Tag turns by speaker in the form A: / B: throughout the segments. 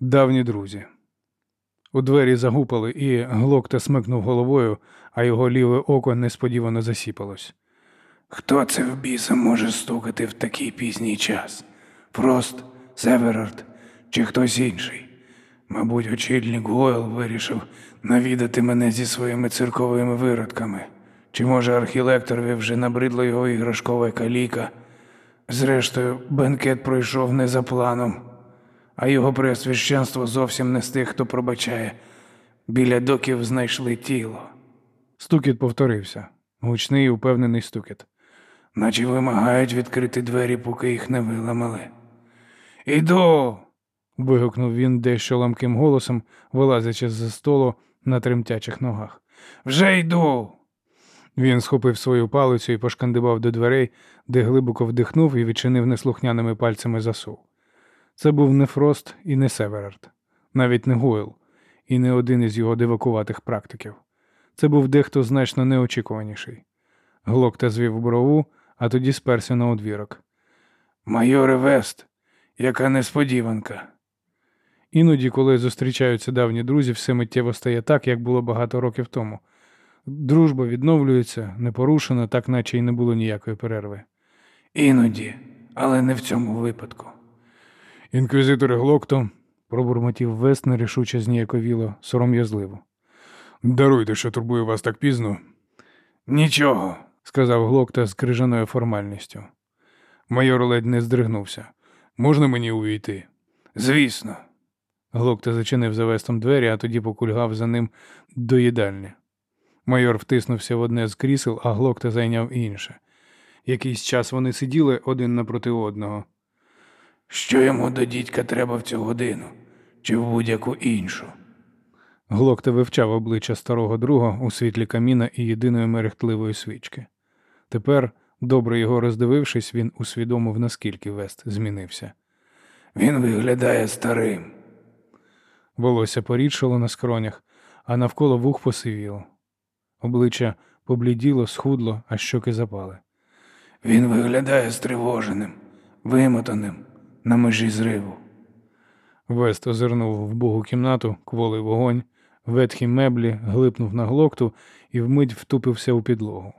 A: Давні друзі. У двері загупали, і глокта смикнув головою, а його ліве око несподівано засіпалось.
B: Хто це в біса може стукати в такий пізній час? Фрост, Северард чи хтось інший? Мабуть, очільник Гойл вирішив навідати мене зі своїми цирковими виродками. Чи може архілекторові вже набридло його іграшкова каліка? Зрештою, бенкет пройшов не за планом, а його преосвященство зовсім не з тих, хто пробачає. Біля доків знайшли тіло,
A: Стукіт повторився. Гучний і упевнений стукіт.
B: наче вимагають відкрити двері, поки їх не виламали. Іду.
A: вигукнув він дещо ламким голосом, вилазячи з столу на тремтячих ногах.
B: Вже йду.
A: Він схопив свою палицю і пошкандибав до дверей, де глибоко вдихнув і відчинив неслухняними пальцями засув. Це був не Фрост і не Северард, навіть не Гойл, і не один із його дивакуватих практиків. Це був дехто значно неочікуваніший. Глокта звів брову, а тоді сперся на одвірок.
B: Майоре Вест, яка несподіванка.
A: Іноді, коли зустрічаються давні друзі, все миттєво стає так, як було багато років тому. Дружба відновлюється, непорушена, так наче й не було ніякої перерви.
B: Іноді, але не в цьому випадку.
A: Інквізитор Глокто, пробурмотів Вест нерішуче зніяковіло, сором'язливо. Даруйте, що турбую вас так пізно,
B: Нічого.
A: сказав Глокта з крижаною формальністю. Майор ледь не здригнувся. Можна мені увійти?
B: Звісно.
A: Глокта зачинив за Вестом двері, а тоді покульгав за ним до їдальні. Майор втиснувся в одне з крісел, а Глокта зайняв інше. Якийсь час вони сиділи один напроти одного.
B: Що йому до дідька треба в цю годину, чи в будь-яку іншу?
A: Глокта вивчав обличчя старого друга у світлі каміна і єдиної мерехтливої свічки. Тепер, добре його роздивившись, він усвідомив, наскільки Вест змінився.
B: Він виглядає старим.
A: Волосся порідшало на скронях, а навколо вух посивіло. Обличчя побліділо, схудло, а щоки запали.
B: Він виглядає стривоженим, вимотаним, на межі зриву.
A: Вест озирнув в богу кімнату, кволий вогонь, ветхі меблі, глипнув на глокту і вмить втупився у підлогу.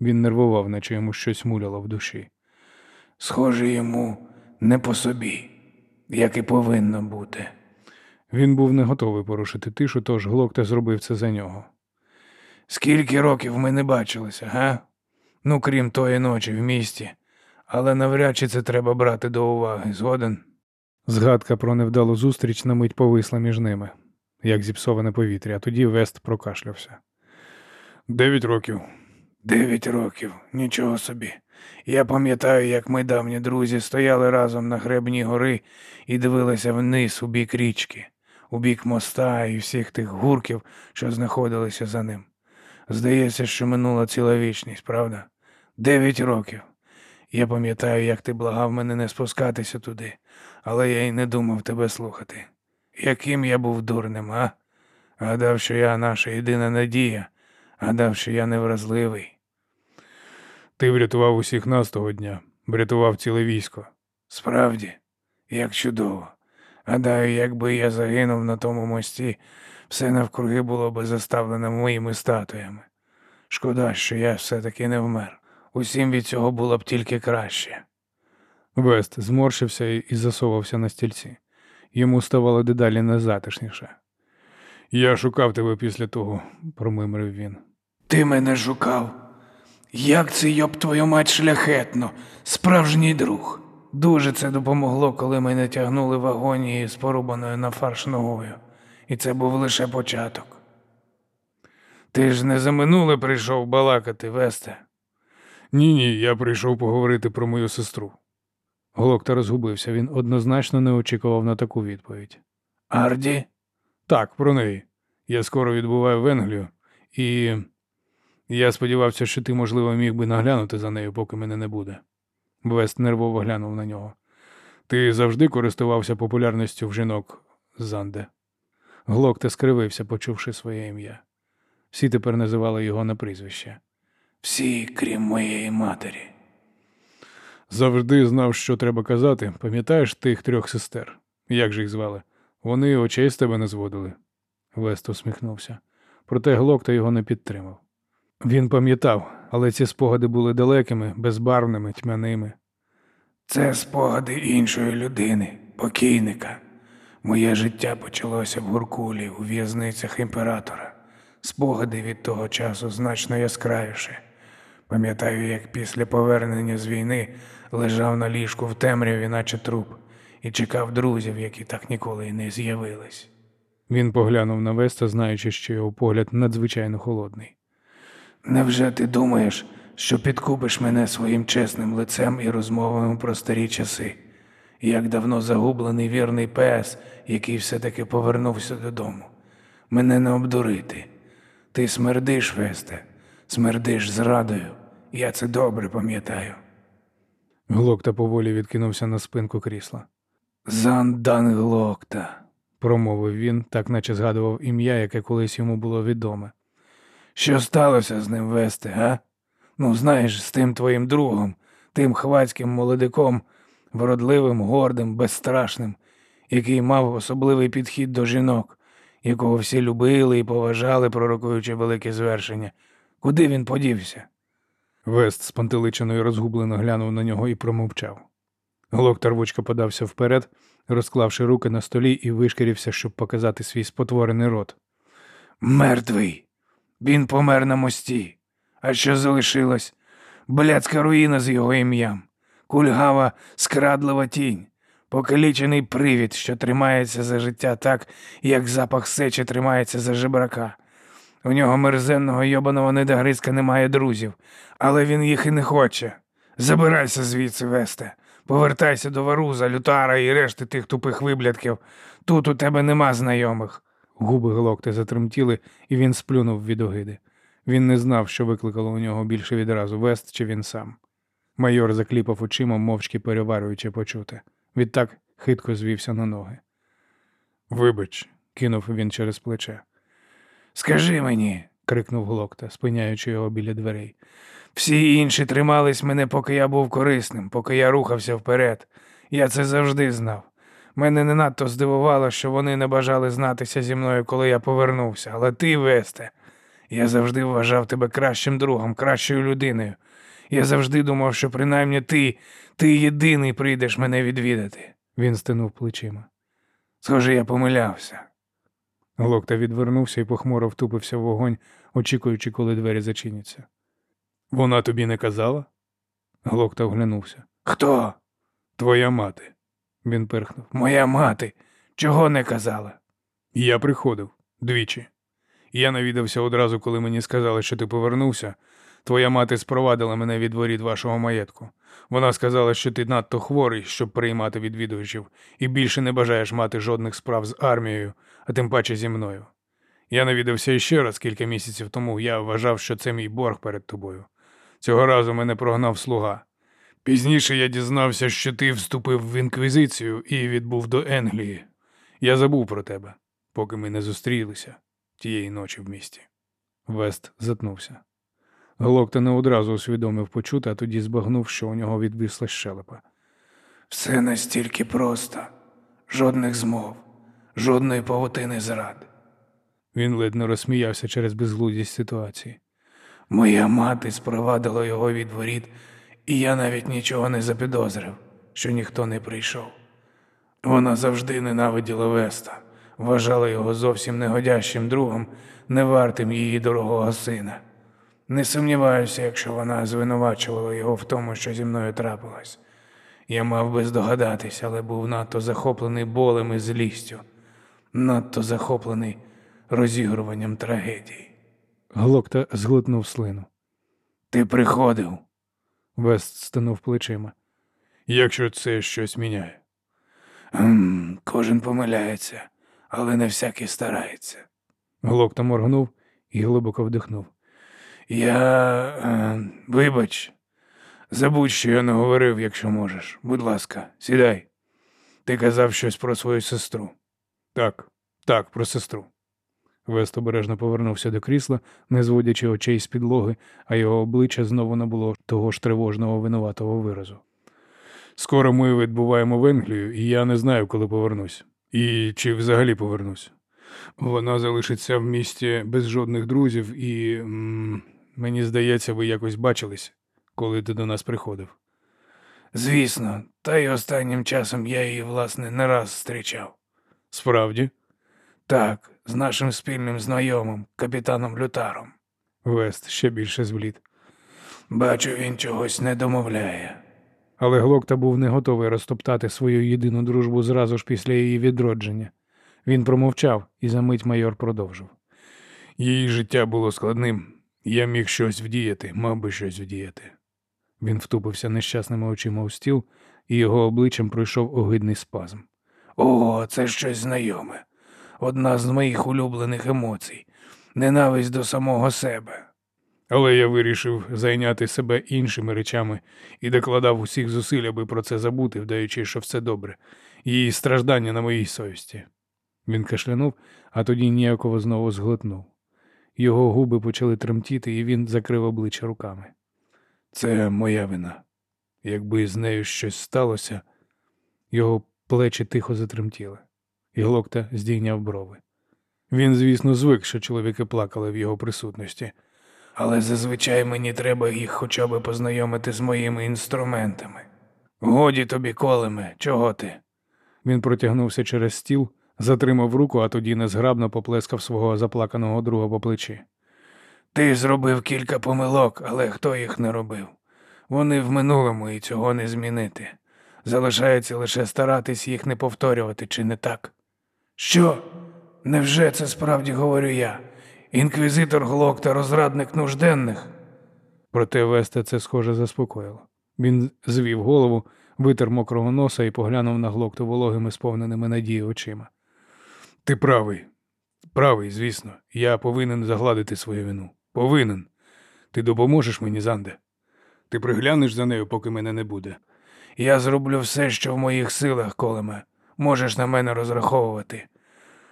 A: Він нервував, наче йому щось муляло в душі.
B: Схоже йому не по собі, як і повинно бути.
A: Він був не готовий порушити тишу, тож глокта зробив це за нього.
B: Скільки років ми не бачилися, га? Ну, крім тої ночі в місті. Але навряд чи це треба брати до уваги, згоден?
A: Згадка про невдалу зустріч на мить повисла між ними, як зіпсоване повітря, а тоді Вест прокашлявся. Дев'ять років.
B: Дев'ять років, нічого собі. Я пам'ятаю, як ми давні друзі стояли разом на гребні гори і дивилися вниз у бік річки, у бік моста і всіх тих гурків, що знаходилися за ним. Здається, що минула ціла вічність, правда? Дев'ять років. Я пам'ятаю, як ти благав мене не спускатися туди, але я й не думав тебе слухати. Яким я був дурним, а? Гадав, що я наша єдина надія, гадав, що я невразливий.
A: Ти врятував усіх нас того дня, врятував ціле військо.
B: Справді, як чудово. Гадаю, якби я загинув на тому мості, все навкруги було би заставлено моїми статуями. Шкода, що я все-таки не вмер. Усім від цього було б тільки краще.
A: Вест зморщився і засовався на стільці. Йому ставало дедалі незатишніше. Я шукав тебе після того, промимрив він.
B: Ти мене шукав. Як це, йоб твою мать, шляхетно, справжній друг. Дуже це допомогло, коли мене тягнули в агонії з порубаною на фарш ногою. І це був лише початок. Ти ж не за минуле прийшов балакати, Весте.
A: Ні, ні, я прийшов поговорити про мою сестру. Глокта розгубився, він однозначно не очікував на таку відповідь.
B: Арді?
A: Так, про неї. Я скоро відбуваю в Енглію, і я сподівався, що ти, можливо, міг би наглянути за нею, поки мене не буде. Вест нервово глянув на нього. Ти завжди користувався популярністю в жінок Занде. Глокта скривився, почувши своє ім'я. Всі тепер називали його на прізвище.
B: Всі, крім моєї матері.
A: Завжди знав, що треба казати. Пам'ятаєш тих трьох сестер? Як же їх звали? Вони очей з тебе не зводили. Вест усміхнувся. Проте Глокта його не підтримав. Він пам'ятав, але ці спогади були далекими, безбарвними, тьмяними.
B: Це спогади іншої людини, покійника. Моє життя почалося в Гуркулі, у в'язницях імператора. Спогади від того часу значно яскравіше. Пам'ятаю, як після повернення з війни лежав на ліжку в темряві, наче труп, і чекав друзів, які так ніколи й не з'явились.
A: Він поглянув на Веста, знаючи, що його погляд надзвичайно холодний.
B: Невже ти думаєш, що підкупиш мене своїм чесним лицем і розмовами про старі часи? Як давно загублений вірний пес, який все-таки повернувся додому. Мене не обдурити. Ти смердиш, Весте, смердиш зрадою. Я це добре пам'ятаю.
A: Глокта поволі відкинувся на спинку крісла.
B: Зандан Глокта.
A: Промовив він, так наче згадував ім'я, яке колись йому було відоме.
B: Що сталося з ним, Весте, га? Ну, знаєш, з тим твоїм другом, тим хвацьким молодиком, вродливим, гордим, безстрашним, який мав особливий підхід до жінок, якого всі любили і поважали, пророкуючи велике звершення. Куди він подівся?
A: Вест спантеличено і розгублено глянув на нього і промовчав. Глокта рвучко подався вперед, розклавши руки на столі і вишкірився, щоб показати свій спотворений рот.
B: Мертвий. Він помер на мості. А що залишилось? Блядська руїна з його ім'ям, кульгава, скрадлива тінь, покалічений привід, що тримається за життя так, як запах сечі тримається за жебрака. У нього мерзенного йобаного недогризка немає друзів, але він їх і не хоче. Забирайся звідси, Весте. Повертайся до Варуза, Лютара і решти тих тупих виблядків. Тут у тебе нема знайомих.
A: Губи Глокти затремтіли, і він сплюнув від огиди. Він не знав, що викликало у нього більше відразу Вест чи він сам. Майор закліпав очима, мовчки переварюючи почуте. Відтак хитко звівся на ноги. Вибач, кинув він через плече.
B: Скажи мені,
A: крикнув Глокта, спиняючи його біля дверей.
B: всі інші тримались мене, поки я був корисним, поки я рухався вперед. Я це завжди знав. Мене не надто здивувало, що вони не бажали знатися зі мною, коли я повернувся. Але ти, Весте, я завжди вважав тебе кращим другом, кращою людиною. Я завжди думав, що принаймні ти, ти єдиний прийдеш мене відвідати.
A: Він стинув плечима.
B: Схоже, я помилявся.
A: Глокта відвернувся і похмуро втупився в вогонь, очікуючи, коли двері зачиняться. Вона тобі не казала? Глокта оглянувся.
B: Хто?
A: Твоя мати. Він перхнув.
B: Моя мати. Чого не казала?
A: Я приходив двічі. Я навідався одразу, коли мені сказали, що ти повернувся. Твоя мати спровадила мене від воріт вашого маєтку. Вона сказала, що ти надто хворий, щоб приймати відвідувачів, і більше не бажаєш мати жодних справ з армією, а тим паче зі мною. Я навідався іще раз кілька місяців тому. Я вважав, що це мій борг перед тобою. Цього разу мене прогнав слуга. Пізніше я дізнався, що ти вступив в інквізицію і відбув до Енглії. Я забув про тебе, поки ми не зустрілися тієї ночі в місті. Вест затнувся. Глокта не одразу усвідомив почути, а тоді збагнув, що у нього відвисла щелепа.
B: Все настільки просто. Жодних змов, жодної павутини зрад.
A: Він ледь не розсміявся через безглуздість ситуації.
B: Моя мати спровадила його від воріт, і я навіть нічого не запідозрив, що ніхто не прийшов. Вона завжди ненавиділа Веста, вважала його зовсім негодящим другом, не вартим її дорогого сина. Не сумніваюся, якщо вона звинувачувала його в тому, що зі мною трапилось. Я мав би здогадатись, але був надто захоплений болем і злістю, надто захоплений розігруванням трагедії.
A: Глокта зглитнув слину.
B: Ти приходив.
A: Вест стинув плечима. Якщо це щось міняє.
B: М, Кожен помиляється, але не всякий старається.
A: Глокта моргнув і глибоко вдихнув.
B: Я. Е, вибач, забудь, що я не говорив, якщо можеш. Будь ласка, сідай. Ти казав щось про свою сестру.
A: Так, так, про сестру. Вест обережно повернувся до крісла, не зводячи очей з підлоги, а його обличчя знову набуло того ж тривожного винуватого виразу. Скоро ми відбуваємо в Енглію, і я не знаю, коли повернусь. І чи взагалі повернусь? Вона залишиться в місті без жодних друзів, і м, мені здається, ви якось бачились, коли ти до нас приходив.
B: Звісно, та й останнім часом я її, власне, не раз зустрічав.
A: Справді,
B: Так, з нашим спільним знайомим, капітаном Лютаром.
A: Вест ще більше зблід.
B: Бачу, він чогось не домовляє.
A: Але Глокта був не готовий розтоптати свою єдину дружбу зразу ж після її відродження. Він промовчав, і за мить майор продовжив. Її життя було складним. Я міг щось вдіяти, мав би щось вдіяти. Він втупився нещасними очима у стіл, і його обличчям пройшов огидний спазм.
B: О, це щось знайоме. Одна з моїх улюблених емоцій. Ненависть до самого себе.
A: Але я вирішив зайняти себе іншими речами і докладав усіх зусиль, аби про це забути, вдаючи, що все добре. Її страждання на моїй совісті. Він кашлянув, а тоді ніяково знову зглотнув. Його губи почали тремтіти, і він закрив обличчя руками. Це моя вина. Якби з нею щось сталося, його плечі тихо затремтіли, і Глокта здійняв брови. Він, звісно, звик, що чоловіки плакали в його присутності.
B: Але зазвичай мені треба їх хоча б познайомити з моїми інструментами. Годі тобі, колеме, чого ти?
A: Він протягнувся через стіл, затримав руку, а тоді незграбно поплескав свого заплаканого друга по плечі.
B: Ти зробив кілька помилок, але хто їх не робив? Вони в минулому і цього не змінити. Залишається лише старатись їх не повторювати, чи не так? Що? Невже це справді говорю я? Інквізитор Глок та розрадник нужденних?
A: Проте Веста це схоже заспокоїло. Він звів голову, витер мокрого носа і поглянув на глокту вологими, сповненими надії очима. Ти правий, правий, звісно. Я повинен загладити свою вину. Повинен. Ти допоможеш мені, Занде? Ти приглянеш за нею, поки мене не буде.
B: Я зроблю все, що в моїх силах, колеме. Можеш на мене розраховувати.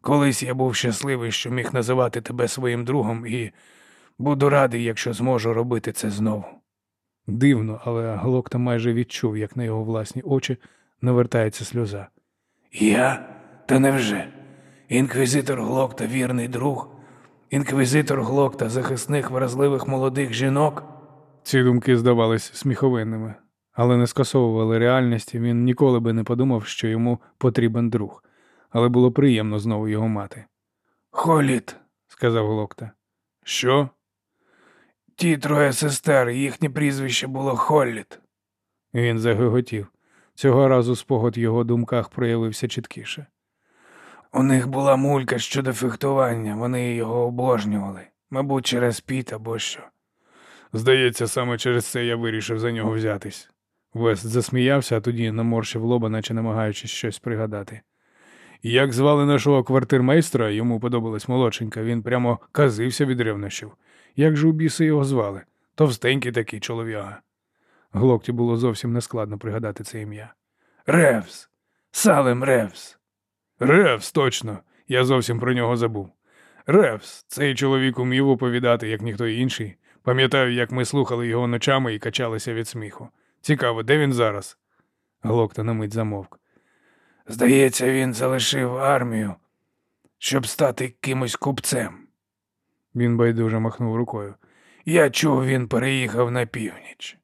B: Колись я був щасливий, що міг називати тебе своїм другом, і буду радий, якщо зможу робити це знову.
A: Дивно, але Глокта майже відчув, як на його власні очі навертається сльоза.
B: Я? Та невже? Інквізитор Глок та вірний друг? Інквізитор Глок та захисник вразливих молодих жінок?
A: Ці думки здавались сміховинними, але не скасовували реальність, і він ніколи би не подумав, що йому потрібен друг. Але було приємно знову його мати.
B: Холіт,
A: сказав Глокта. Що?
B: ті троє сестер, їхнє прізвище було Холліт.
A: Він загиготів. Цього разу спогад в його думках проявився чіткіше.
B: У них була мулька щодо фехтування, вони його обожнювали, мабуть, через піт або що.
A: Здається, саме через це я вирішив за нього взятись. Вест засміявся, а тоді наморщив лоба, наче намагаючись щось пригадати. Як звали нашого квартирмейстра, йому подобалась молодшенька, він прямо казився від ревнощів. Як же у біси його звали? Товстенький такий чолов'яга. Глокті було зовсім нескладно пригадати це ім'я.
B: Ревс. Салем Ревс.
A: Ревс, точно, я зовсім про нього забув. Ревс, цей чоловік умів оповідати, як ніхто інший. Пам'ятаю, як ми слухали його ночами і качалися від сміху. Цікаво, де він зараз? Глокта на мить замовк.
B: Здається, він залишив армію, щоб стати кимось купцем.
A: Він байдуже махнув рукою.
B: Я чув, він переїхав на північ.